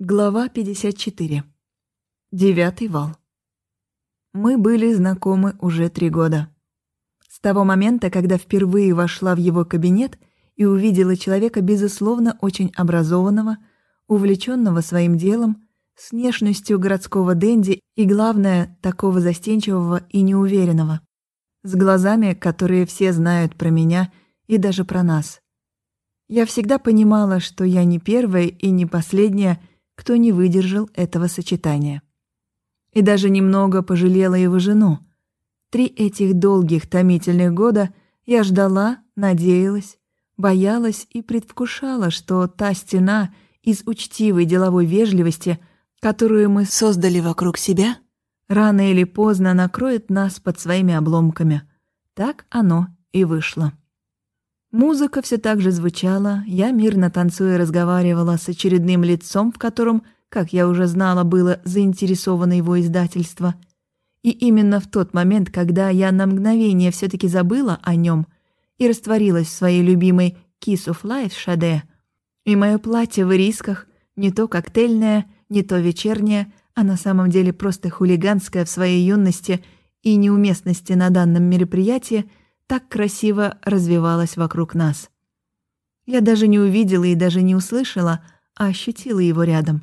Глава 54. Девятый вал. Мы были знакомы уже три года. С того момента, когда впервые вошла в его кабинет и увидела человека, безусловно, очень образованного, увлеченного своим делом, с внешностью городского денди и, главное, такого застенчивого и неуверенного, с глазами, которые все знают про меня и даже про нас. Я всегда понимала, что я не первая и не последняя, кто не выдержал этого сочетания. И даже немного пожалела его жену. Три этих долгих томительных года я ждала, надеялась, боялась и предвкушала, что та стена из учтивой деловой вежливости, которую мы создали вокруг себя, рано или поздно накроет нас под своими обломками. Так оно и вышло. Музыка все так же звучала, я мирно танцуя разговаривала с очередным лицом, в котором, как я уже знала, было заинтересовано его издательство. И именно в тот момент, когда я на мгновение все таки забыла о нем и растворилась в своей любимой «Kiss of Life» Шаде, и мое платье в рисках, не то коктейльное, не то вечернее, а на самом деле просто хулиганское в своей юности и неуместности на данном мероприятии — так красиво развивалась вокруг нас. Я даже не увидела и даже не услышала, а ощутила его рядом.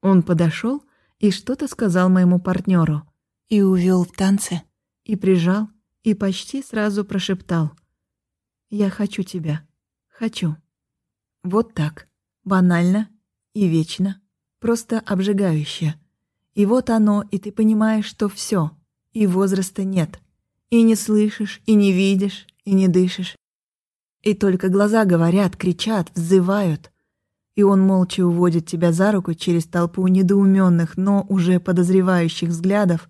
Он подошел и что-то сказал моему партнеру, и увел в танце, и прижал, и почти сразу прошептал. «Я хочу тебя. Хочу». Вот так. Банально и вечно. Просто обжигающе. И вот оно, и ты понимаешь, что все, и возраста нет. И не слышишь, и не видишь, и не дышишь. И только глаза говорят, кричат, взывают. И он молча уводит тебя за руку через толпу недоуменных, но уже подозревающих взглядов,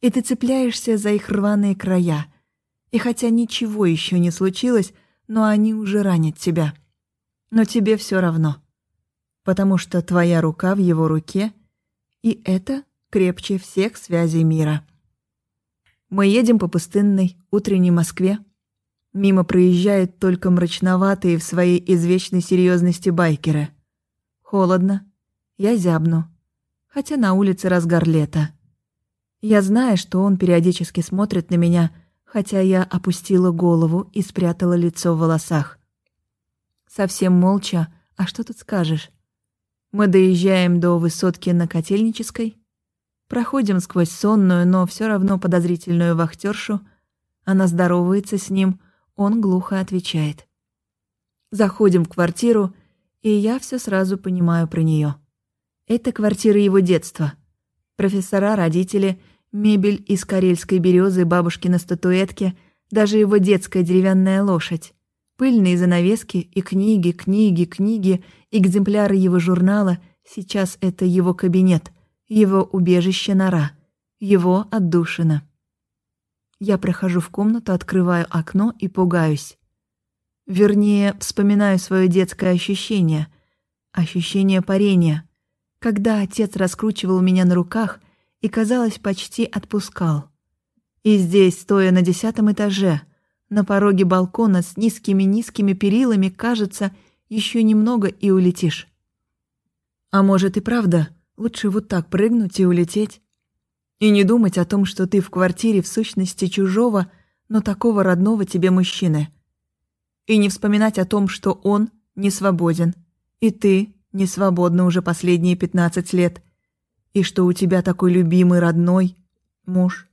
и ты цепляешься за их рваные края. И хотя ничего еще не случилось, но они уже ранят тебя. Но тебе все равно. Потому что твоя рука в его руке, и это крепче всех связей мира. Мы едем по пустынной, утренней Москве. Мимо проезжают только мрачноватые в своей извечной серьезности байкеры. Холодно. Я зябну. Хотя на улице разгар лета. Я знаю, что он периодически смотрит на меня, хотя я опустила голову и спрятала лицо в волосах. Совсем молча, а что тут скажешь? Мы доезжаем до высотки на Котельнической, Проходим сквозь сонную, но все равно подозрительную вахтершу. Она здоровается с ним, он глухо отвечает. Заходим в квартиру, и я все сразу понимаю про нее. Это квартира его детства. Профессора, родители, мебель из карельской березы, бабушкины статуэтки, даже его детская деревянная лошадь. Пыльные занавески и книги, книги, книги, экземпляры его журнала. Сейчас это его кабинет его убежище нора, его отдушина. Я прохожу в комнату, открываю окно и пугаюсь. Вернее, вспоминаю свое детское ощущение, ощущение парения, когда отец раскручивал меня на руках и, казалось, почти отпускал. И здесь, стоя на десятом этаже, на пороге балкона с низкими-низкими перилами, кажется, еще немного и улетишь. А может и правда, Лучше вот так прыгнуть и улететь. И не думать о том, что ты в квартире в сущности чужого, но такого родного тебе мужчины. И не вспоминать о том, что он не свободен, и ты не свободна уже последние пятнадцать лет, и что у тебя такой любимый родной муж.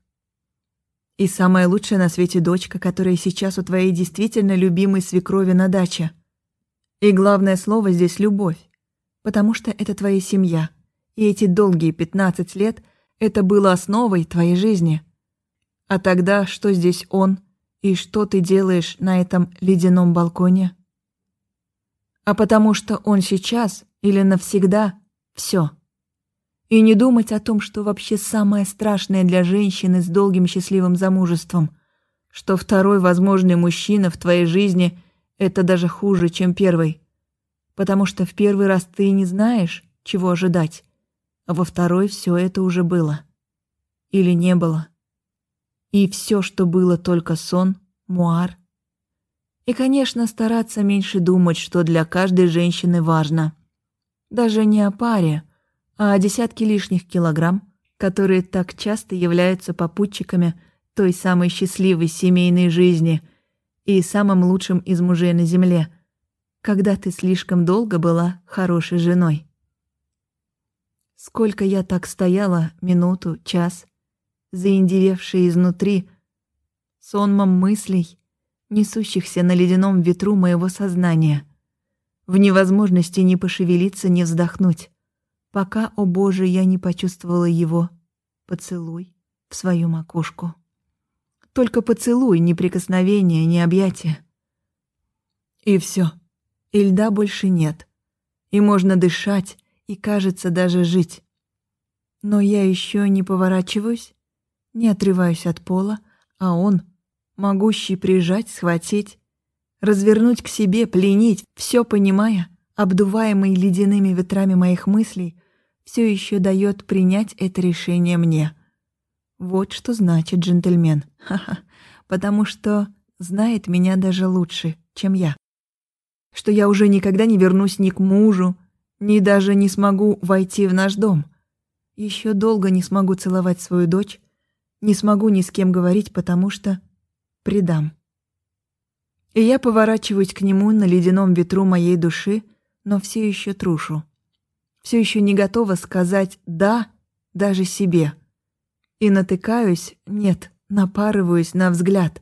И самая лучшая на свете дочка, которая сейчас у твоей действительно любимой свекрови на даче. И главное слово здесь — любовь, потому что это твоя семья — и эти долгие пятнадцать лет это было основой твоей жизни. А тогда что здесь он и что ты делаешь на этом ледяном балконе? А потому что он сейчас или навсегда все. И не думать о том, что вообще самое страшное для женщины с долгим счастливым замужеством, что второй возможный мужчина в твоей жизни — это даже хуже, чем первый. Потому что в первый раз ты не знаешь, чего ожидать, а во второй все это уже было. Или не было. И все, что было только сон, муар. И, конечно, стараться меньше думать, что для каждой женщины важно. Даже не о паре, а о десятке лишних килограмм, которые так часто являются попутчиками той самой счастливой семейной жизни и самым лучшим из мужей на земле, когда ты слишком долго была хорошей женой. Сколько я так стояла, минуту, час, заиндевевшая изнутри, сонмом мыслей, несущихся на ледяном ветру моего сознания, в невозможности ни пошевелиться, ни вздохнуть, пока, о Боже, я не почувствовала его поцелуй в свою макушку. Только поцелуй, ни прикосновения, ни объятия. И все. И льда больше нет. И можно дышать, и, кажется, даже жить. Но я еще не поворачиваюсь, не отрываюсь от пола, а он — могущий прижать, схватить, развернуть к себе, пленить, все понимая, обдуваемый ледяными ветрами моих мыслей, все еще дает принять это решение мне. Вот что значит джентльмен. Ха-ха. Потому что знает меня даже лучше, чем я. Что я уже никогда не вернусь ни к мужу, ни даже не смогу войти в наш дом. Еще долго не смогу целовать свою дочь, не смогу ни с кем говорить, потому что предам. И я поворачиваюсь к нему на ледяном ветру моей души, но все еще трушу. Все еще не готова сказать «да» даже себе. И натыкаюсь, нет, напарываюсь на взгляд.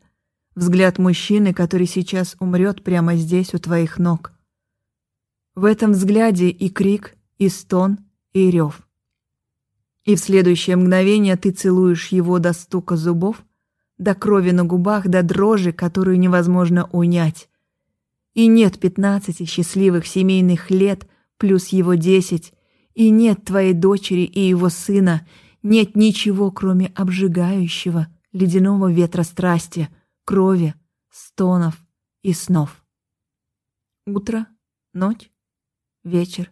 Взгляд мужчины, который сейчас умрет прямо здесь у твоих ног. В этом взгляде и крик, и стон, и рев. И в следующее мгновение ты целуешь его до стука зубов, до крови на губах, до дрожи, которую невозможно унять. И нет пятнадцати счастливых семейных лет, плюс его десять, и нет твоей дочери и его сына, нет ничего, кроме обжигающего, ледяного ветра страсти, крови, стонов и снов. Утро, ночь, вечер.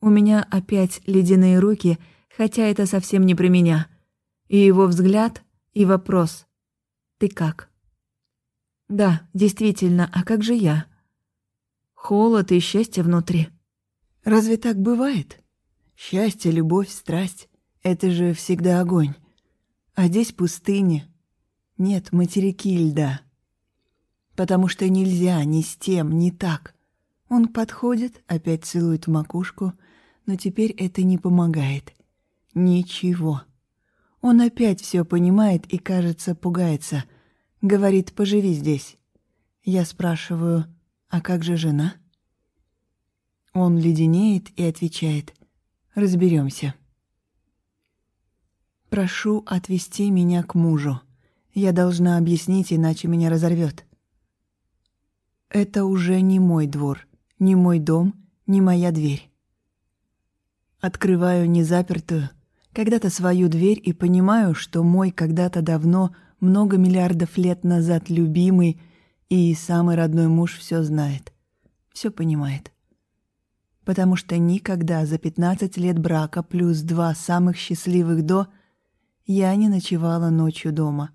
У меня опять ледяные руки, хотя это совсем не про меня. И его взгляд, и вопрос. Ты как? Да, действительно, а как же я? Холод и счастье внутри. Разве так бывает? Счастье, любовь, страсть — это же всегда огонь. А здесь пустыни. Нет материки льда. Потому что нельзя ни с тем, ни так. Он подходит, опять целует в макушку, но теперь это не помогает. Ничего. Он опять все понимает и, кажется, пугается. Говорит, поживи здесь. Я спрашиваю, а как же жена? Он леденеет и отвечает, разберемся. Прошу отвезти меня к мужу. Я должна объяснить, иначе меня разорвет. Это уже не мой двор, не мой дом, не моя дверь. Открываю незапертую, когда-то свою дверь и понимаю, что мой когда-то давно, много миллиардов лет назад любимый и самый родной муж все знает, все понимает. Потому что никогда за 15 лет брака плюс два самых счастливых до я не ночевала ночью дома.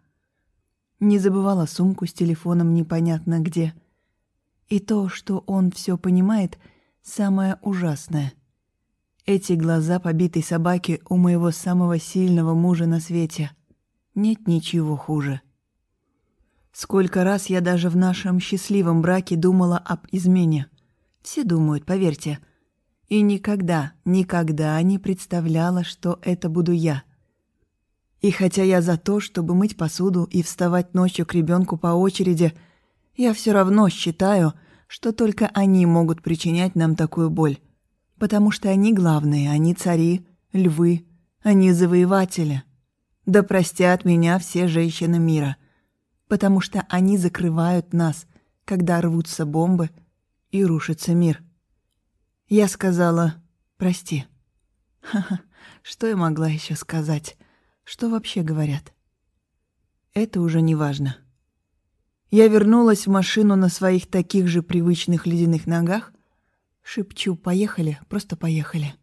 Не забывала сумку с телефоном непонятно где. И то, что он все понимает, самое ужасное — эти глаза побитой собаки у моего самого сильного мужа на свете. Нет ничего хуже. Сколько раз я даже в нашем счастливом браке думала об измене. Все думают, поверьте. И никогда, никогда не представляла, что это буду я. И хотя я за то, чтобы мыть посуду и вставать ночью к ребенку по очереди, я все равно считаю, что только они могут причинять нам такую боль потому что они главные, они цари, львы, они завоеватели. Да простят меня все женщины мира, потому что они закрывают нас, когда рвутся бомбы и рушится мир. Я сказала «прости». Ха-ха, что я могла еще сказать? Что вообще говорят? Это уже не важно. Я вернулась в машину на своих таких же привычных ледяных ногах, Шепчу «поехали», просто «поехали».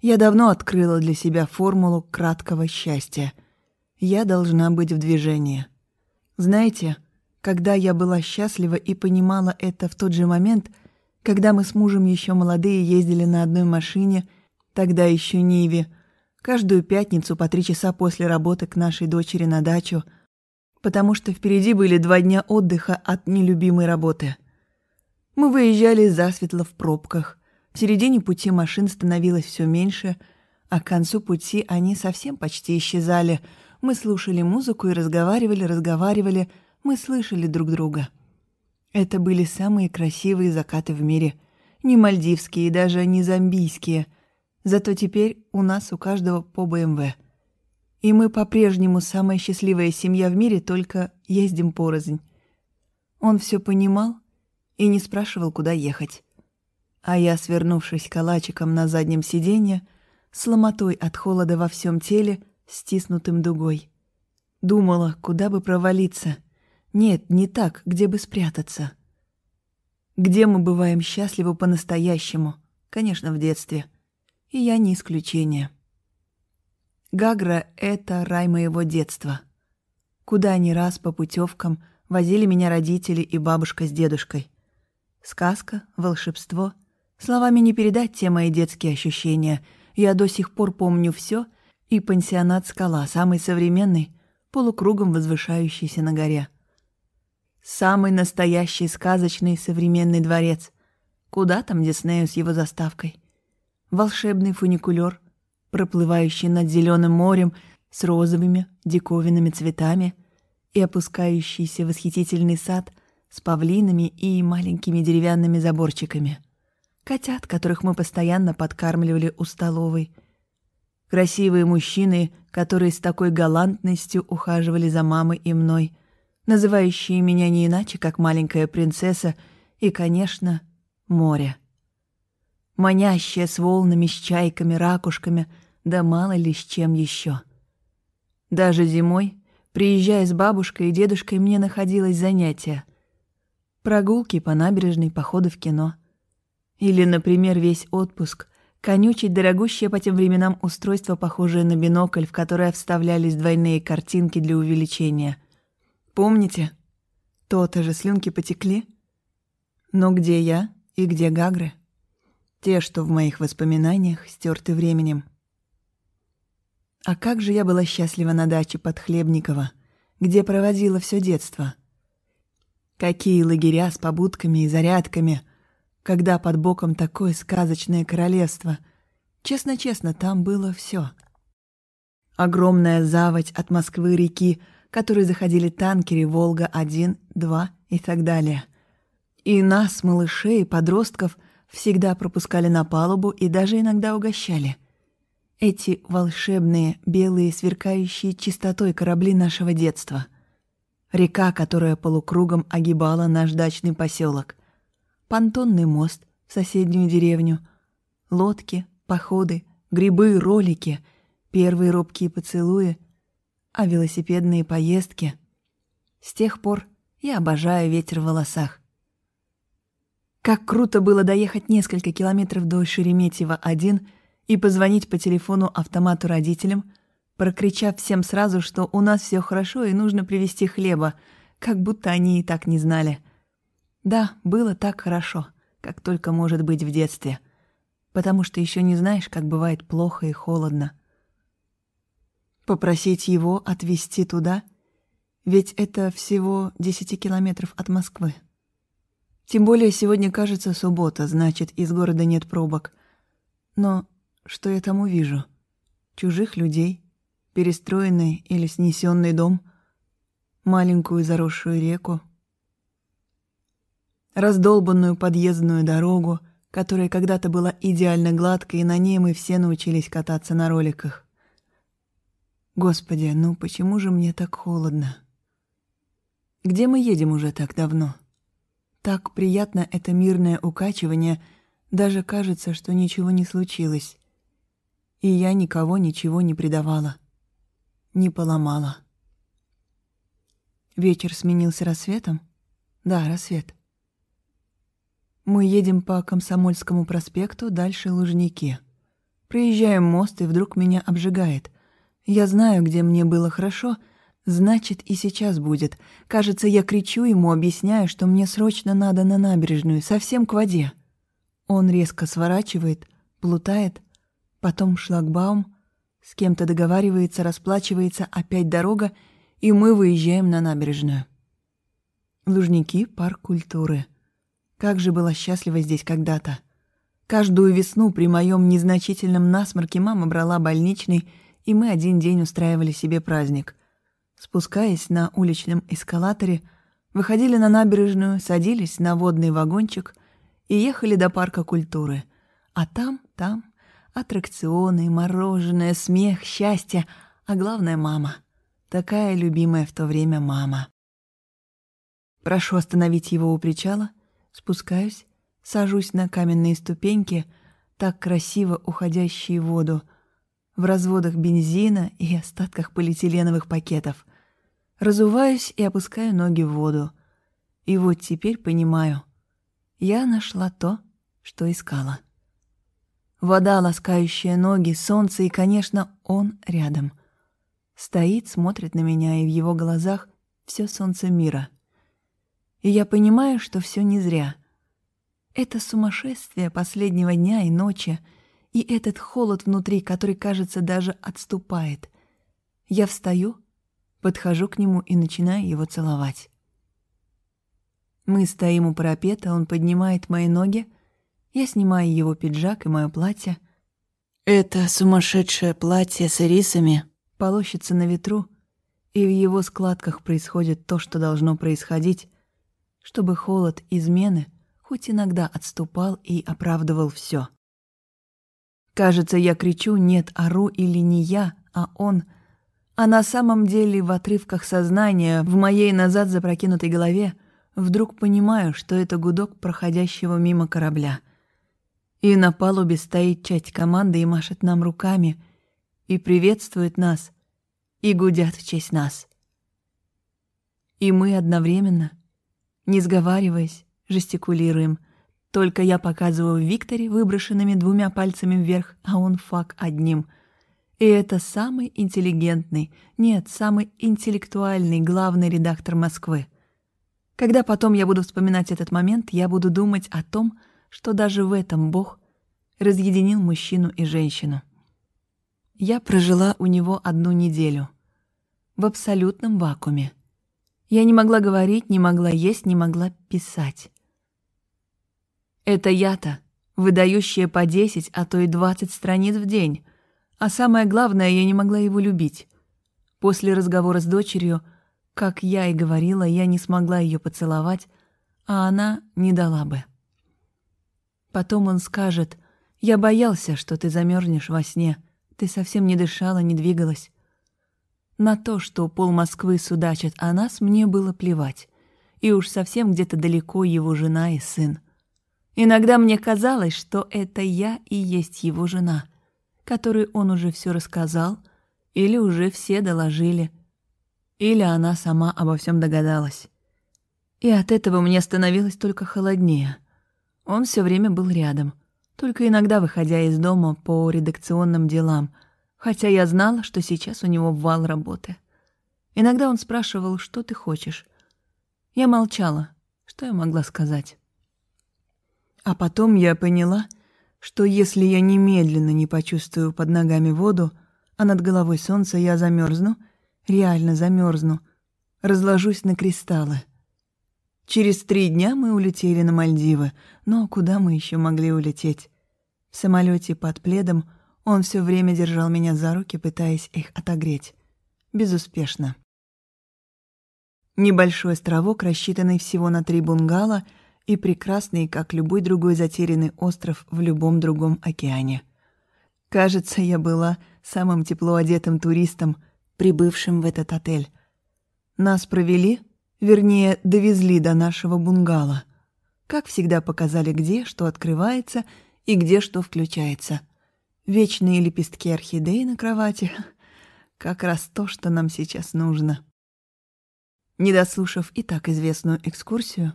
Я давно открыла для себя формулу краткого счастья. Я должна быть в движении. Знаете, когда я была счастлива и понимала это в тот же момент, Когда мы с мужем еще молодые ездили на одной машине, тогда еще Ниве, каждую пятницу по три часа после работы к нашей дочери на дачу, потому что впереди были два дня отдыха от нелюбимой работы. Мы выезжали засветло в пробках. В середине пути машин становилось все меньше, а к концу пути они совсем почти исчезали. Мы слушали музыку и разговаривали, разговаривали, мы слышали друг друга. Это были самые красивые закаты в мире. Не мальдивские даже не зомбийские. Зато теперь у нас у каждого по БМВ. И мы по-прежнему самая счастливая семья в мире, только ездим порознь. Он все понимал и не спрашивал, куда ехать. А я, свернувшись калачиком на заднем сиденье, с ломотой от холода во всем теле, стиснутым дугой. Думала, куда бы провалиться — нет, не так, где бы спрятаться. Где мы бываем счастливы по-настоящему? Конечно, в детстве. И я не исключение. Гагра — это рай моего детства. Куда ни раз по путевкам возили меня родители и бабушка с дедушкой. Сказка, волшебство. Словами не передать те мои детские ощущения. Я до сих пор помню все и пансионат «Скала», самый современный, полукругом возвышающийся на горе — Самый настоящий сказочный современный дворец. Куда там Диснею с его заставкой? Волшебный фуникулер, проплывающий над зеленым морем с розовыми диковинными цветами и опускающийся восхитительный сад с павлинами и маленькими деревянными заборчиками. Котят, которых мы постоянно подкармливали у столовой. Красивые мужчины, которые с такой галантностью ухаживали за мамой и мной — называющие меня не иначе, как маленькая принцесса, и, конечно, море. Манящее с волнами, с чайками, ракушками, да мало ли с чем еще. Даже зимой, приезжая с бабушкой и дедушкой, мне находилось занятие. Прогулки по набережной, походы в кино. Или, например, весь отпуск — конючить дорогущее по тем временам устройство, похожее на бинокль, в которое вставлялись двойные картинки для увеличения — Помните? То-то же слюнки потекли. Но где я и где Гагры? Те, что в моих воспоминаниях стерты временем. А как же я была счастлива на даче под Хлебниково, где проводила все детство. Какие лагеря с побудками и зарядками, когда под боком такое сказочное королевство. Честно-честно, там было все. Огромная заводь от Москвы реки — которые заходили танкеры «Волга-1», «2» и так далее. И нас, малышей, подростков, всегда пропускали на палубу и даже иногда угощали. Эти волшебные, белые, сверкающие чистотой корабли нашего детства. Река, которая полукругом огибала наш дачный поселок. Понтонный мост в соседнюю деревню. Лодки, походы, грибы, ролики, первые робкие поцелуи — а велосипедные поездки. С тех пор я обожаю ветер в волосах. Как круто было доехать несколько километров до Шереметьево-1 и позвонить по телефону автомату родителям, прокричав всем сразу, что у нас все хорошо и нужно привезти хлеба, как будто они и так не знали. Да, было так хорошо, как только может быть в детстве, потому что еще не знаешь, как бывает плохо и холодно. Попросить его отвезти туда? Ведь это всего 10 километров от Москвы. Тем более сегодня, кажется, суббота, значит, из города нет пробок. Но что я там увижу? Чужих людей, перестроенный или снесенный дом, маленькую заросшую реку, раздолбанную подъездную дорогу, которая когда-то была идеально гладкой, и на ней мы все научились кататься на роликах. Господи, ну почему же мне так холодно? Где мы едем уже так давно? Так приятно это мирное укачивание, даже кажется, что ничего не случилось. И я никого ничего не предавала, не поломала. Вечер сменился рассветом? Да, рассвет. Мы едем по Комсомольскому проспекту, дальше Лужники. Проезжаем мост, и вдруг меня обжигает — я знаю, где мне было хорошо, значит, и сейчас будет. Кажется, я кричу ему, объясняю, что мне срочно надо на набережную, совсем к воде. Он резко сворачивает, плутает, потом шлагбаум, с кем-то договаривается, расплачивается, опять дорога, и мы выезжаем на набережную. Лужники — парк культуры. Как же была счастлива здесь когда-то. Каждую весну при моем незначительном насморке мама брала больничный, и мы один день устраивали себе праздник. Спускаясь на уличном эскалаторе, выходили на набережную, садились на водный вагончик и ехали до парка культуры. А там, там аттракционы, мороженое, смех, счастье, а главное — мама. Такая любимая в то время мама. Прошу остановить его у причала, спускаюсь, Сажусь на каменные ступеньки, так красиво уходящие в воду, в разводах бензина и остатках полиэтиленовых пакетов. Разуваюсь и опускаю ноги в воду. И вот теперь понимаю, я нашла то, что искала. Вода, ласкающая ноги, солнце и, конечно, он рядом. Стоит, смотрит на меня, и в его глазах все солнце мира. И я понимаю, что все не зря — это сумасшествие последнего дня и ночи, и этот холод внутри, который, кажется, даже отступает. Я встаю, подхожу к нему и начинаю его целовать. Мы стоим у парапета, он поднимает мои ноги, я снимаю его пиджак и мое платье. Это сумасшедшее платье с ирисами полощется на ветру, и в его складках происходит то, что должно происходить, чтобы холод измены — хоть иногда отступал и оправдывал все. Кажется, я кричу «нет, ору» или не я, а он. А на самом деле в отрывках сознания, в моей назад запрокинутой голове, вдруг понимаю, что это гудок проходящего мимо корабля. И на палубе стоит часть команды и машет нам руками, и приветствует нас, и гудят в честь нас. И мы одновременно, не сговариваясь, жестикулируем. Только я показываю Викторе выброшенными двумя пальцами вверх, а он фак одним. И это самый интеллигентный, нет, самый интеллектуальный главный редактор Москвы. Когда потом я буду вспоминать этот момент, я буду думать о том, что даже в этом Бог разъединил мужчину и женщину. Я прожила у него одну неделю. В абсолютном вакууме. Я не могла говорить, не могла есть, не могла писать. Это я-то, выдающая по 10, а то и 20 страниц в день. А самое главное, я не могла его любить. После разговора с дочерью, как я и говорила, я не смогла ее поцеловать, а она не дала бы. Потом он скажет, «Я боялся, что ты замерзнешь во сне. Ты совсем не дышала, не двигалась». На то, что пол Москвы судачит о нас, мне было плевать. И уж совсем где-то далеко его жена и сын. Иногда мне казалось, что это я и есть его жена, которой он уже все рассказал, или уже все доложили, или она сама обо всем догадалась. И от этого мне становилось только холоднее. Он все время был рядом, только иногда выходя из дома по редакционным делам, хотя я знала, что сейчас у него вал работы. Иногда он спрашивал, что ты хочешь. Я молчала, что я могла сказать. А потом я поняла, что если я немедленно не почувствую под ногами воду, а над головой солнце, я замерзну, реально замерзну, разложусь на кристаллы. Через три дня мы улетели на Мальдивы, но куда мы еще могли улететь? В самолете под пледом он все время держал меня за руки, пытаясь их отогреть. Безуспешно. Небольшой островок, рассчитанный всего на три бунгало — и прекрасный, как любой другой затерянный остров в любом другом океане. Кажется, я была самым тепло одетым туристом, прибывшим в этот отель. Нас провели, вернее, довезли до нашего бунгало. Как всегда показали, где что открывается и где что включается. Вечные лепестки орхидеи на кровати — как раз то, что нам сейчас нужно. Не дослушав и так известную экскурсию,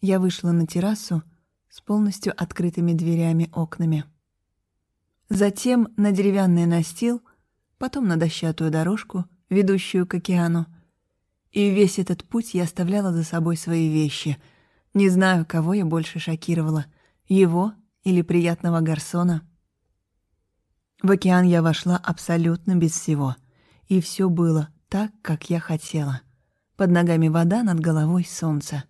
я вышла на террасу с полностью открытыми дверями-окнами. Затем на деревянный настил, потом на дощатую дорожку, ведущую к океану. И весь этот путь я оставляла за собой свои вещи. Не знаю, кого я больше шокировала — его или приятного гарсона. В океан я вошла абсолютно без всего, и все было так, как я хотела. Под ногами вода, над головой солнце.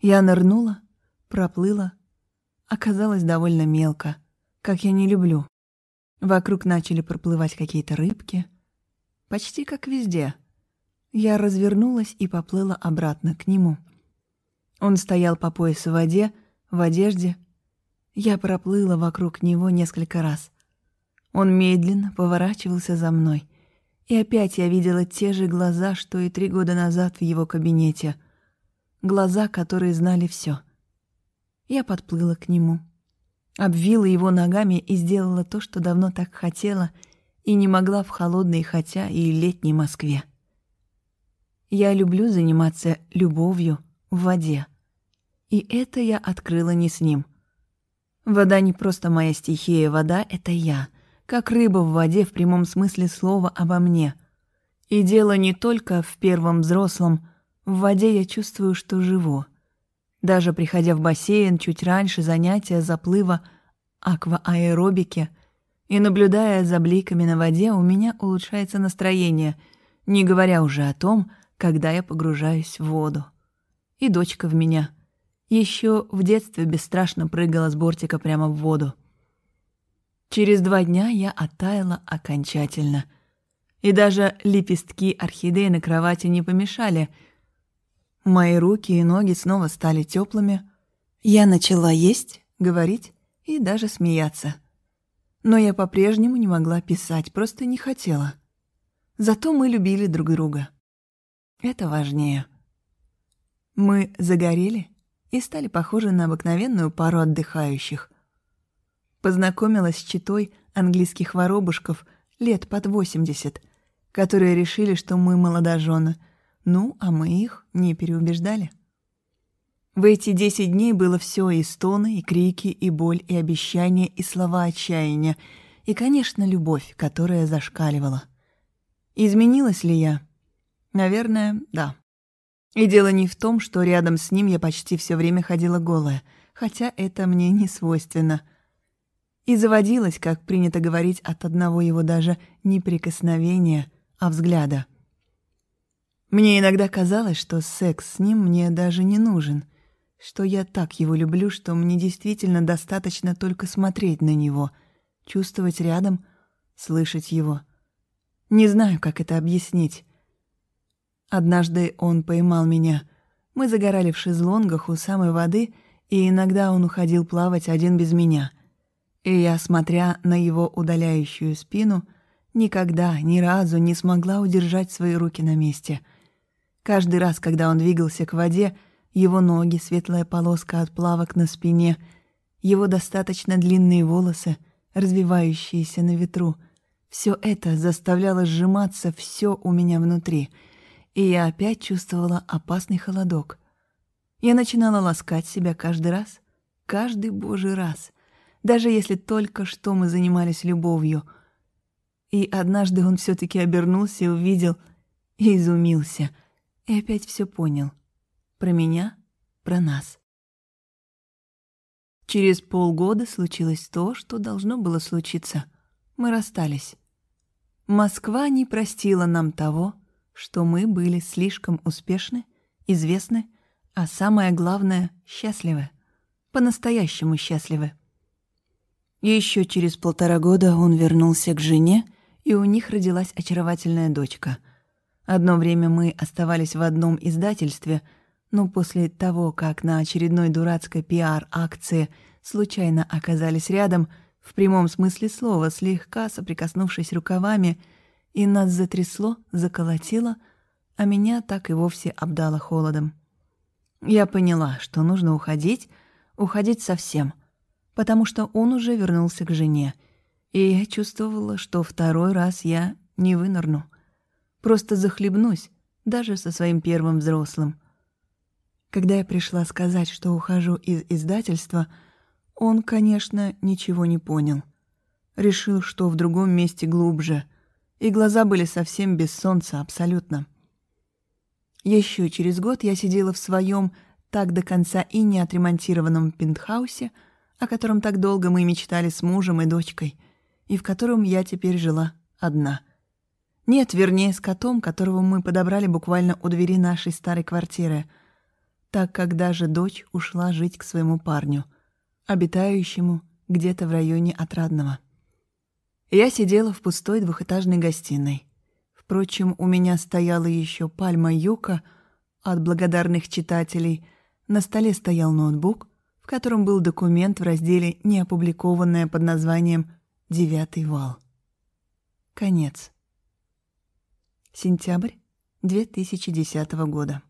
Я нырнула, проплыла, оказалось довольно мелко, как я не люблю. Вокруг начали проплывать какие-то рыбки. Почти как везде. Я развернулась и поплыла обратно к нему. Он стоял по пояс в воде, в одежде. Я проплыла вокруг него несколько раз. Он медленно поворачивался за мной. И опять я видела те же глаза, что и три года назад в его кабинете. Глаза, которые знали все. Я подплыла к нему обвила его ногами и сделала то, что давно так хотела и не могла в холодной, хотя и летней Москве. Я люблю заниматься любовью в воде. И это я открыла не с ним. Вода не просто моя стихия, вода — это я, как рыба в воде в прямом смысле слова обо мне. И дело не только в первом взрослом, в воде я чувствую, что живу. Даже приходя в бассейн чуть раньше занятия заплыва аквааэробики и наблюдая за бликами на воде, у меня улучшается настроение, не говоря уже о том, когда я погружаюсь в воду. И дочка в меня. Еще в детстве бесстрашно прыгала с бортика прямо в воду. Через два дня я оттаяла окончательно. И даже лепестки орхидеи на кровати не помешали — Мои руки и ноги снова стали теплыми. Я начала есть, говорить и даже смеяться. Но я по-прежнему не могла писать, просто не хотела. Зато мы любили друг друга. Это важнее. Мы загорели и стали похожи на обыкновенную пару отдыхающих. Познакомилась с читой английских воробушков лет под восемьдесят, которые решили, что мы молодожены — ну, а мы их не переубеждали. В эти десять дней было все и стоны, и крики, и боль, и обещания, и слова отчаяния, и, конечно, любовь, которая зашкаливала. Изменилась ли я? Наверное, да. И дело не в том, что рядом с ним я почти все время ходила голая, хотя это мне не свойственно. И заводилась, как принято говорить, от одного его даже не прикосновения, а взгляда. Мне иногда казалось, что секс с ним мне даже не нужен, что я так его люблю, что мне действительно достаточно только смотреть на него, чувствовать рядом, слышать его. Не знаю, как это объяснить. Однажды он поймал меня. Мы загорали в шезлонгах у самой воды, и иногда он уходил плавать один без меня. И я, смотря на его удаляющую спину, никогда, ни разу не смогла удержать свои руки на месте — Каждый раз, когда он двигался к воде, его ноги, светлая полоска от плавок на спине, его достаточно длинные волосы, развивающиеся на ветру, все это заставляло сжиматься все у меня внутри, и я опять чувствовала опасный холодок. Я начинала ласкать себя каждый раз, каждый божий раз, даже если только что мы занимались любовью. И однажды он все таки обернулся увидел, и изумился — и опять все понял. Про меня, про нас. Через полгода случилось то, что должно было случиться. Мы расстались. Москва не простила нам того, что мы были слишком успешны, известны, а самое главное — счастливы. По-настоящему счастливы. Еще через полтора года он вернулся к жене, и у них родилась очаровательная дочка — Одно время мы оставались в одном издательстве, но после того, как на очередной дурацкой пиар-акции случайно оказались рядом, в прямом смысле слова, слегка соприкоснувшись рукавами, и нас затрясло, заколотило, а меня так и вовсе обдало холодом. Я поняла, что нужно уходить, уходить совсем, потому что он уже вернулся к жене, и я чувствовала, что второй раз я не вынырну. Просто захлебнусь, даже со своим первым взрослым. Когда я пришла сказать, что ухожу из издательства, он, конечно, ничего не понял. Решил, что в другом месте глубже, и глаза были совсем без солнца абсолютно. Еще через год я сидела в своем так до конца и не отремонтированном пентхаусе, о котором так долго мы мечтали с мужем и дочкой, и в котором я теперь жила одна. Нет, вернее, с котом, которого мы подобрали буквально у двери нашей старой квартиры, так как даже дочь ушла жить к своему парню, обитающему где-то в районе Отрадного. Я сидела в пустой двухэтажной гостиной. Впрочем, у меня стояла еще пальма юка от благодарных читателей, на столе стоял ноутбук, в котором был документ в разделе «Неопубликованное» под названием «Девятый вал». Конец. Сентябрь 2010 года.